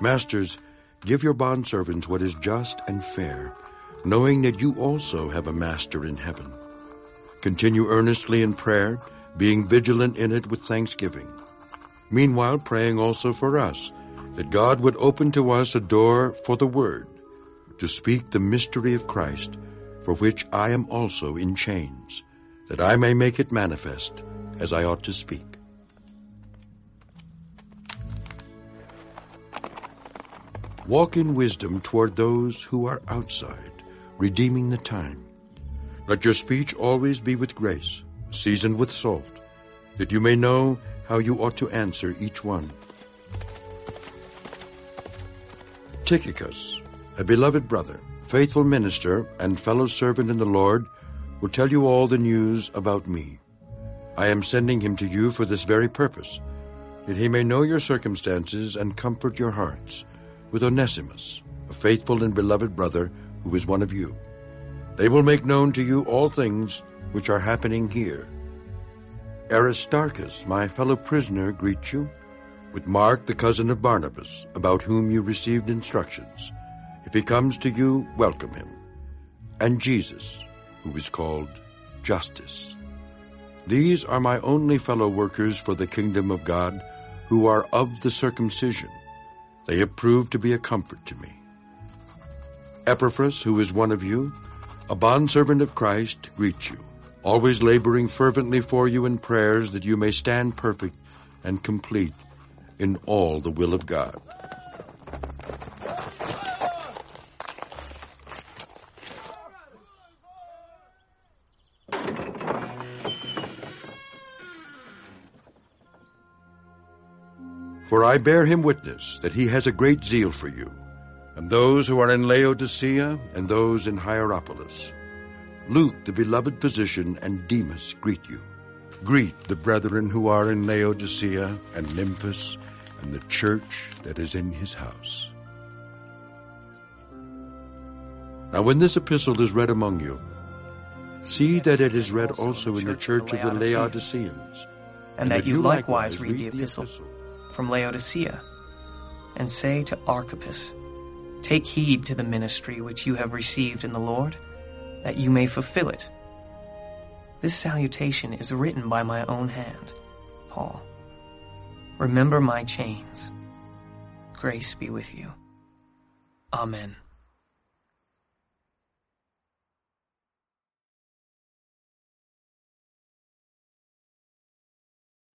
Masters, give your bondservants what is just and fair, knowing that you also have a master in heaven. Continue earnestly in prayer, being vigilant in it with thanksgiving. Meanwhile, praying also for us, that God would open to us a door for the word, to speak the mystery of Christ, for which I am also in chains, that I may make it manifest as I ought to speak. Walk in wisdom toward those who are outside, redeeming the time. Let your speech always be with grace, seasoned with salt, that you may know how you ought to answer each one. Tychicus, a beloved brother, faithful minister, and fellow servant in the Lord, will tell you all the news about me. I am sending him to you for this very purpose, that he may know your circumstances and comfort your hearts, with Onesimus, a faithful and beloved brother who is one of you. They will make known to you all things which are happening here. Aristarchus, my fellow prisoner, greets you, with Mark, the cousin of Barnabas, about whom you received instructions. If he comes to you, welcome him. And Jesus, who is called Justus. These are my only fellow workers for the kingdom of God, who are of the circumcision. They have proved to be a comfort to me. Epaphras, who is one of you, a bondservant of Christ, greets you, always laboring fervently for you in prayers that you may stand perfect and complete in all the will of God. For I bear him witness that he has a great zeal for you, and those who are in Laodicea and those in Hierapolis. Luke, the beloved physician, and Demas greet you. Greet the brethren who are in Laodicea and Nymphas and the church that is in his house. Now when this epistle is read among you, see that it is read also in the church of the Laodiceans, and that you likewise read the epistle from Laodicea, and say to Archippus, Take heed to the ministry which you have received in the Lord, that you may fulfill it. This salutation is written by my own hand, Paul. Remember my chains. Grace be with you. Amen.